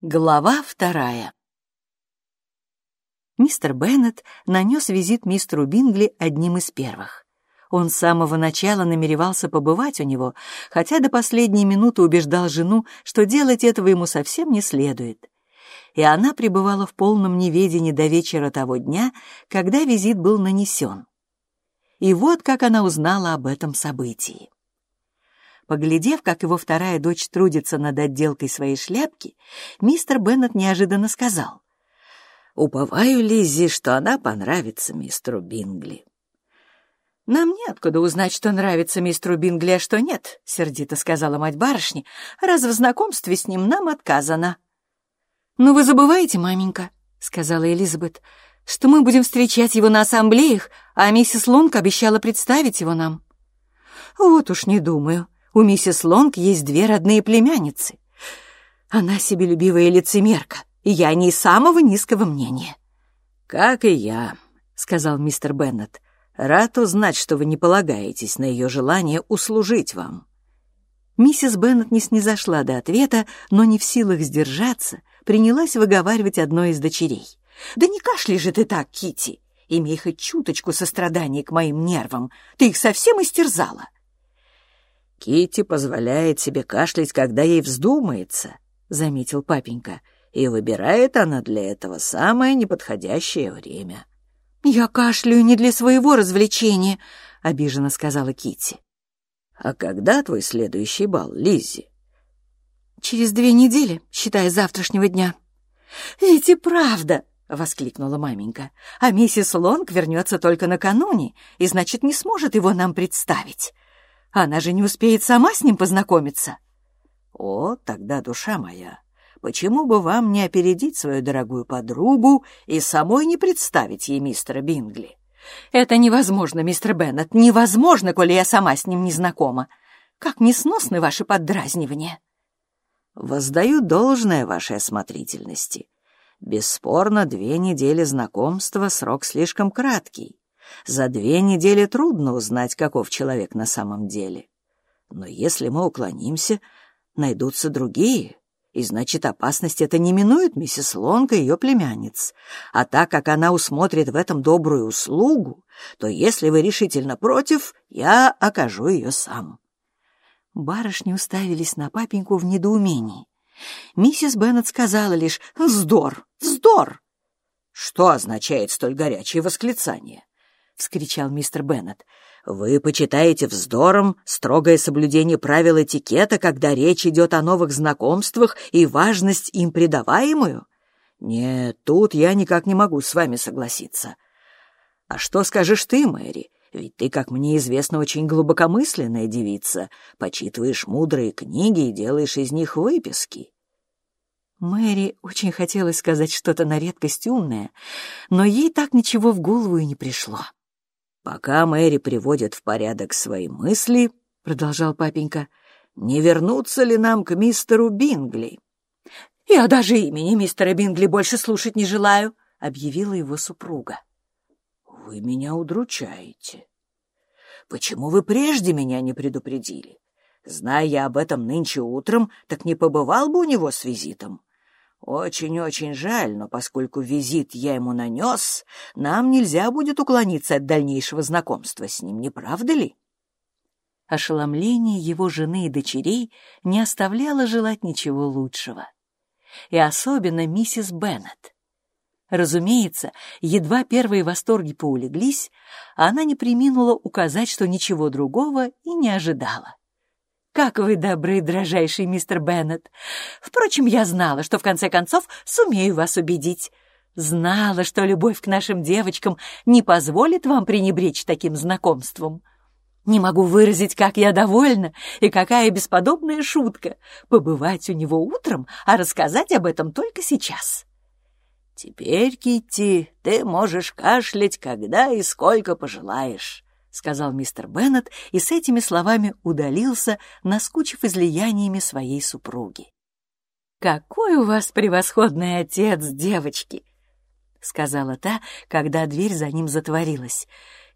Глава вторая. Мистер Беннет нанес визит мистеру Бингли одним из первых. Он с самого начала намеревался побывать у него, хотя до последней минуты убеждал жену, что делать этого ему совсем не следует. И она пребывала в полном неведении до вечера того дня, когда визит был нанесен. И вот как она узнала об этом событии. Поглядев, как его вторая дочь трудится над отделкой своей шляпки, мистер Беннет неожиданно сказал. «Уповаю, Лиззи, что она понравится мистеру Бингли». «Нам неоткуда узнать, что нравится мистеру Бингли, а что нет», — сердито сказала мать барышни, «раз в знакомстве с ним нам отказано». «Но вы забываете, маменька», — сказала Элизабет, «что мы будем встречать его на ассамблеях, а миссис Лонг обещала представить его нам». «Вот уж не думаю», у миссис Лонг есть две родные племянницы. Она себелюбивая лицемерка, и я не самого низкого мнения». «Как и я», — сказал мистер Беннет. «Рад узнать, что вы не полагаетесь на ее желание услужить вам». Миссис Беннет не снизошла до ответа, но не в силах сдержаться, принялась выговаривать одной из дочерей. «Да не кашляй же ты так, Кити, Имей хоть чуточку сострадания к моим нервам. Ты их совсем истерзала. Кити позволяет себе кашлять, когда ей вздумается, заметил папенька, и выбирает она для этого самое неподходящее время. Я кашляю не для своего развлечения, обиженно сказала Кити. А когда твой следующий бал, Лиззи? Через две недели, считая завтрашнего дня. Ведь и правда, — воскликнула маменька. «А миссис Лонг вернется только накануне, и, значит, не сможет его нам представить. Она же не успеет сама с ним познакомиться. О, тогда, душа моя, почему бы вам не опередить свою дорогую подругу и самой не представить ей мистера Бингли? Это невозможно, мистер Беннет, невозможно, коли я сама с ним не знакома. Как несносны ваши поддразнивания. Воздаю должное вашей осмотрительности. Бесспорно, две недели знакомства — срок слишком краткий. За две недели трудно узнать, каков человек на самом деле. Но если мы уклонимся, найдутся другие, и значит, опасность это не минует миссис Лонг и ее племянниц. А так как она усмотрит в этом добрую услугу, то если вы решительно против, я окажу ее сам». Барышни уставились на папеньку в недоумении. Миссис Беннет сказала лишь «Вздор! Вздор!» Что означает столь горячее восклицание? — вскричал мистер Беннет. «Вы почитаете вздором строгое соблюдение правил этикета, когда речь идет о новых знакомствах и важность им придаваемую? Нет, тут я никак не могу с вами согласиться. А что скажешь ты, Мэри? Ведь ты, как мне известно, очень глубокомысленная девица, почитываешь мудрые книги и делаешь из них выписки». Мэри очень хотелось сказать что-то на редкость умное, но ей так ничего в голову и не пришло. «Пока Мэри приводит в порядок свои мысли, — продолжал папенька, — не вернуться ли нам к мистеру Бингли?» «Я даже имени мистера Бингли больше слушать не желаю», — объявила его супруга. «Вы меня удручаете. Почему вы прежде меня не предупредили? Зная я об этом нынче утром, так не побывал бы у него с визитом. Очень-очень жаль, но поскольку визит я ему нанес, нам нельзя будет уклониться от дальнейшего знакомства с ним, не правда ли? Ошеломление его жены и дочерей не оставляло желать ничего лучшего. И особенно миссис Беннет. Разумеется, едва первые восторги поулеглись, она не приминула указать, что ничего другого и не ожидала. Как вы добрый, дрожайший мистер Беннет. Впрочем, я знала, что в конце концов сумею вас убедить. Знала, что любовь к нашим девочкам не позволит вам пренебречь таким знакомством. Не могу выразить, как я довольна, и какая бесподобная шутка — побывать у него утром, а рассказать об этом только сейчас. Теперь, Китти, ты можешь кашлять, когда и сколько пожелаешь. — сказал мистер Беннет и с этими словами удалился, наскучив излияниями своей супруги. «Какой у вас превосходный отец, девочки!» — сказала та, когда дверь за ним затворилась.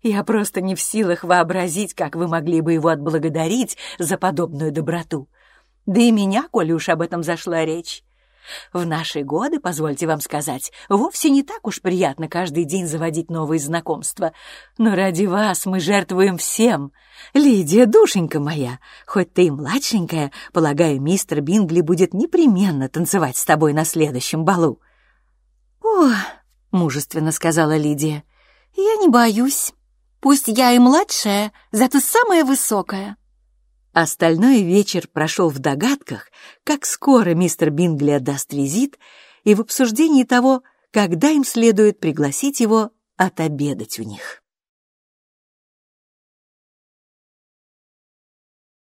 «Я просто не в силах вообразить, как вы могли бы его отблагодарить за подобную доброту. Да и меня, коли уж об этом зашла речь. В наши годы, позвольте вам сказать, вовсе не так уж приятно каждый день заводить новые знакомства. Но ради вас мы жертвуем всем. Лидия, душенька моя, хоть ты и младшенькая, полагаю, мистер Бингли будет непременно танцевать с тобой на следующем балу. «О, — мужественно сказала Лидия, — я не боюсь. Пусть я и младшая, зато самая высокая». Остальной вечер прошел в догадках, как скоро мистер Бингли отдаст визит, и в обсуждении того, когда им следует пригласить его отобедать у них.